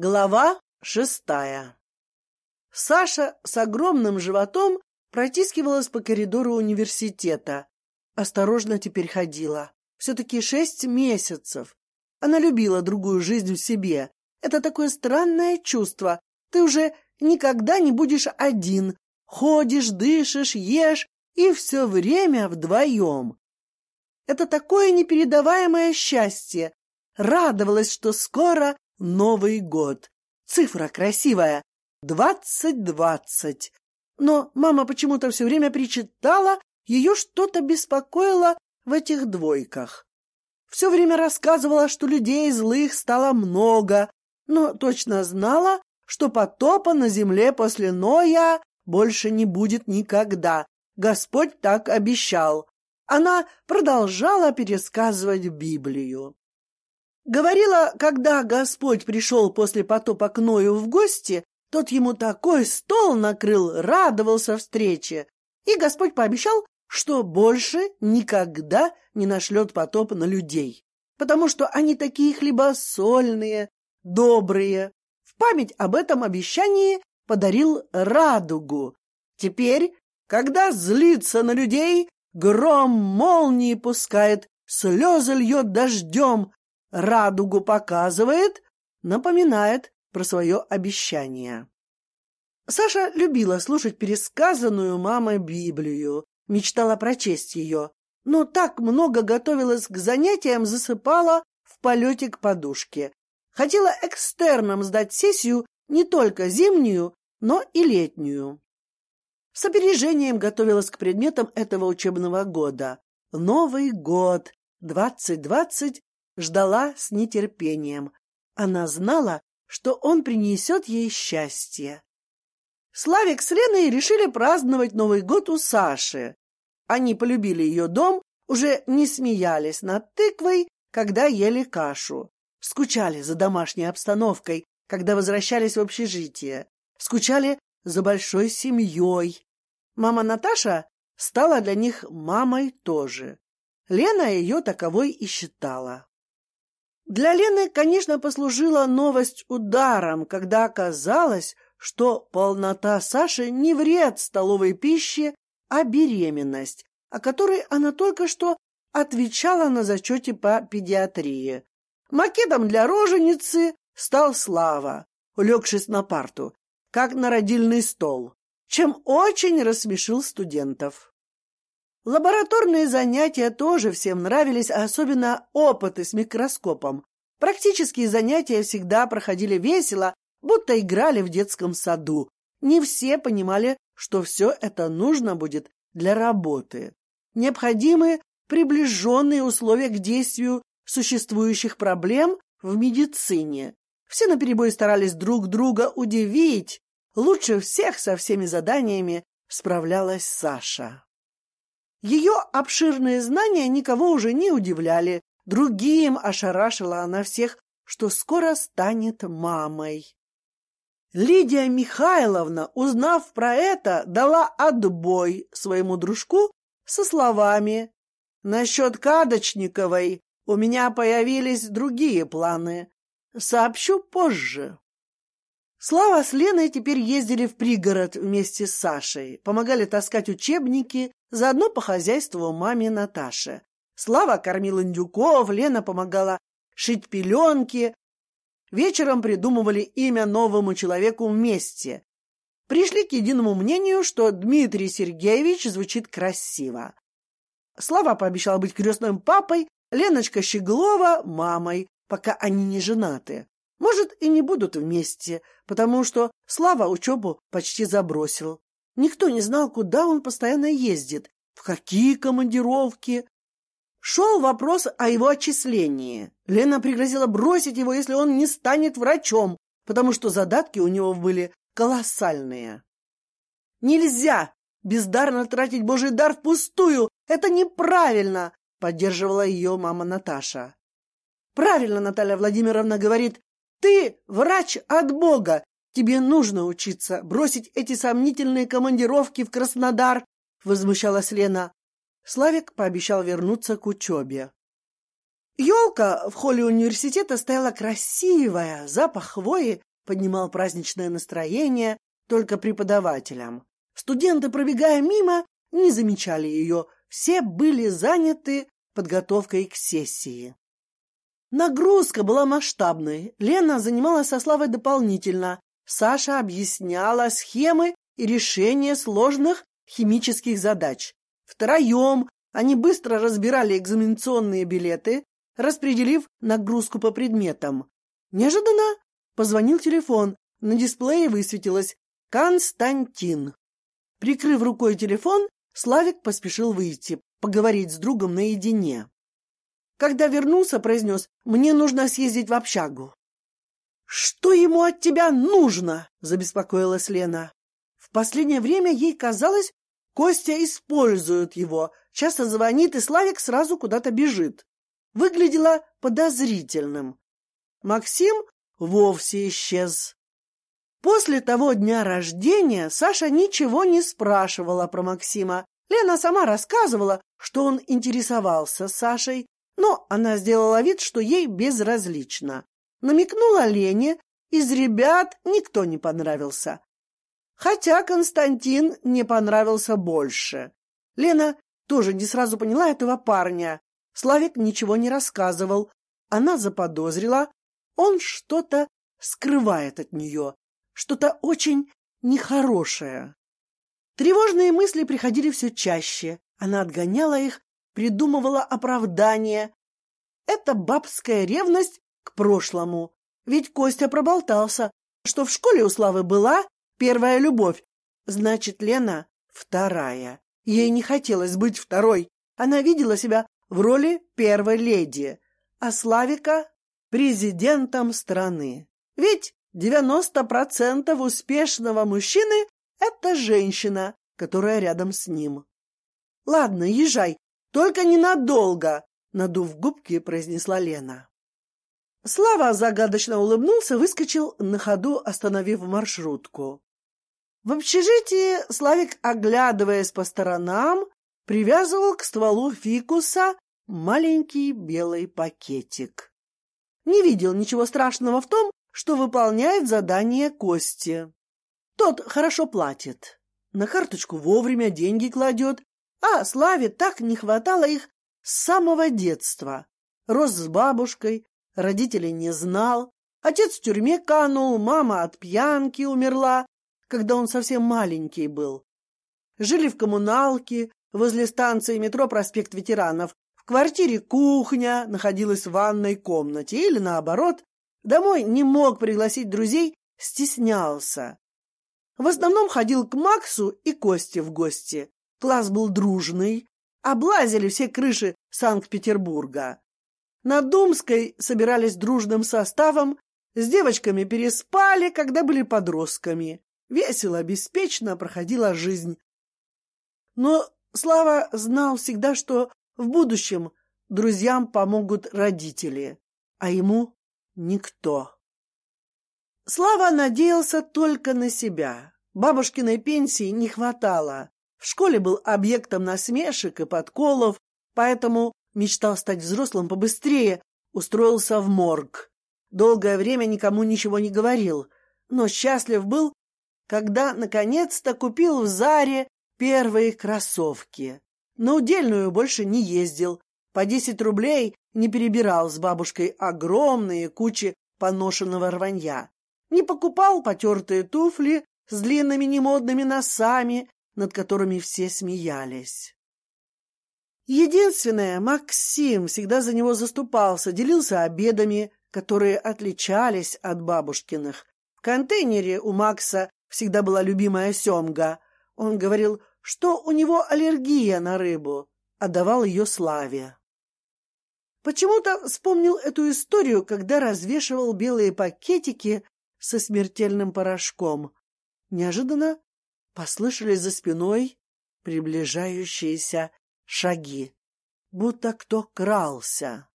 Глава шестая Саша с огромным животом протискивалась по коридору университета. Осторожно теперь ходила. Все-таки шесть месяцев. Она любила другую жизнь в себе. Это такое странное чувство. Ты уже никогда не будешь один. Ходишь, дышишь, ешь, и все время вдвоем. Это такое непередаваемое счастье. Радовалась, что скоро Новый год. Цифра красивая. Двадцать-двадцать. Но мама почему-то все время причитала, ее что-то беспокоило в этих двойках. Все время рассказывала, что людей злых стало много, но точно знала, что потопа на земле после Ноя больше не будет никогда. Господь так обещал. Она продолжала пересказывать Библию. Говорила, когда Господь пришел после потопа к Ною в гости, тот ему такой стол накрыл, радовался встрече. И Господь пообещал, что больше никогда не нашлет потоп на людей, потому что они такие хлебосольные, добрые. В память об этом обещании подарил радугу. Теперь, когда злится на людей, гром молнии пускает, слезы льет дождем, радугу показывает, напоминает про свое обещание. Саша любила слушать пересказанную мамой Библию, мечтала прочесть ее, но так много готовилась к занятиям, засыпала в полете к подушке. Хотела экстерном сдать сессию не только зимнюю, но и летнюю. С опережением готовилась к предметам этого учебного года. Новый год, 2020, ждала с нетерпением. Она знала, что он принесет ей счастье. Славик с Леной решили праздновать Новый год у Саши. Они полюбили ее дом, уже не смеялись над тыквой, когда ели кашу. Скучали за домашней обстановкой, когда возвращались в общежитие. Скучали за большой семьей. Мама Наташа стала для них мамой тоже. Лена ее таковой и считала. Для Лены, конечно, послужила новость ударом, когда оказалось, что полнота Саши не вред столовой пищи, а беременность, о которой она только что отвечала на зачете по педиатрии. Макетом для роженицы стал Слава, улегшись на парту, как на родильный стол, чем очень рассмешил студентов. Лабораторные занятия тоже всем нравились, а особенно опыты с микроскопом. Практические занятия всегда проходили весело, будто играли в детском саду. Не все понимали, что все это нужно будет для работы. Необходимы приближенные условия к действию существующих проблем в медицине. Все наперебой старались друг друга удивить. Лучше всех со всеми заданиями справлялась Саша. Ее обширные знания никого уже не удивляли. Другим ошарашила она всех, что скоро станет мамой. Лидия Михайловна, узнав про это, дала отбой своему дружку со словами «Насчет Кадочниковой у меня появились другие планы. Сообщу позже». Слава с Леной теперь ездили в пригород вместе с Сашей, помогали таскать учебники, заодно по хозяйству маме Наташе. Слава кормил индюков, Лена помогала шить пеленки. Вечером придумывали имя новому человеку вместе. Пришли к единому мнению, что Дмитрий Сергеевич звучит красиво. Слава пообещал быть крестным папой, Леночка Щеглова — мамой, пока они не женаты. Может, и не будут вместе, потому что Слава учебу почти забросил. Никто не знал, куда он постоянно ездит, в какие командировки. Шел вопрос о его отчислении. Лена пригрозила бросить его, если он не станет врачом, потому что задатки у него были колоссальные. «Нельзя бездарно тратить Божий дар впустую! Это неправильно!» — поддерживала ее мама Наташа. «Правильно, Наталья Владимировна говорит, ты врач от Бога. Тебе нужно учиться, бросить эти сомнительные командировки в Краснодар, возмущалась Лена. Славик пообещал вернуться к учебе. Елка в холле университета стояла красивая, запах хвои поднимал праздничное настроение только преподавателям. Студенты, пробегая мимо, не замечали ее, все были заняты подготовкой к сессии. Нагрузка была масштабной. Лена занималась со Славой дополнительно. Саша объясняла схемы и решения сложных химических задач. Втроем они быстро разбирали экзаменационные билеты, распределив нагрузку по предметам. Неожиданно позвонил телефон. На дисплее высветилось «Константин». Прикрыв рукой телефон, Славик поспешил выйти, поговорить с другом наедине. Когда вернулся, произнес «Мне нужно съездить в общагу». «Что ему от тебя нужно?» — забеспокоилась Лена. В последнее время ей казалось, Костя использует его, часто звонит, и Славик сразу куда-то бежит. Выглядело подозрительным. Максим вовсе исчез. После того дня рождения Саша ничего не спрашивала про Максима. Лена сама рассказывала, что он интересовался Сашей, но она сделала вид, что ей безразлично. Намекнула Лене, из ребят никто не понравился. Хотя Константин не понравился больше. Лена тоже не сразу поняла этого парня. Славик ничего не рассказывал. Она заподозрила, он что-то скрывает от нее, что-то очень нехорошее. Тревожные мысли приходили все чаще. Она отгоняла их, придумывала оправдания. Это бабская ревность прошлому. Ведь Костя проболтался, что в школе у Славы была первая любовь. Значит, Лена вторая. Ей не хотелось быть второй. Она видела себя в роли первой леди, а Славика — президентом страны. Ведь девяносто процентов успешного мужчины — это женщина, которая рядом с ним. «Ладно, езжай, только ненадолго», — надув губки, произнесла Лена. Слава загадочно улыбнулся, выскочил на ходу, остановив маршрутку. В общежитии Славик, оглядываясь по сторонам, привязывал к стволу фикуса маленький белый пакетик. Не видел ничего страшного в том, что выполняет задание Кости. Тот хорошо платит, на карточку вовремя деньги кладет, а Славе так не хватало их с самого детства. Рос с бабушкой, родителей не знал, отец в тюрьме канул, мама от пьянки умерла, когда он совсем маленький был. Жили в коммуналке, возле станции метро «Проспект ветеранов». В квартире кухня находилась в ванной комнате. Или наоборот, домой не мог пригласить друзей, стеснялся. В основном ходил к Максу и Косте в гости. Класс был дружный, облазили все крыши Санкт-Петербурга. На Думской собирались дружным составом, с девочками переспали, когда были подростками. Весело, беспечно проходила жизнь. Но Слава знал всегда, что в будущем друзьям помогут родители, а ему никто. Слава надеялся только на себя. Бабушкиной пенсии не хватало. В школе был объектом насмешек и подколов, поэтому мечтал стать взрослым побыстрее, устроился в морг. Долгое время никому ничего не говорил, но счастлив был, когда наконец-то купил в Заре первые кроссовки. На удельную больше не ездил, по десять рублей не перебирал с бабушкой огромные кучи поношенного рванья. Не покупал потертые туфли с длинными немодными носами, над которыми все смеялись. Единственное, Максим всегда за него заступался, делился обедами, которые отличались от бабушкиных. В контейнере у Макса всегда была любимая семга. Он говорил, что у него аллергия на рыбу, а давал ее Славе. Почему-то вспомнил эту историю, когда развешивал белые пакетики со смертельным порошком. Неожиданно послышались за спиной приближающиеся шаги, будто кто крался.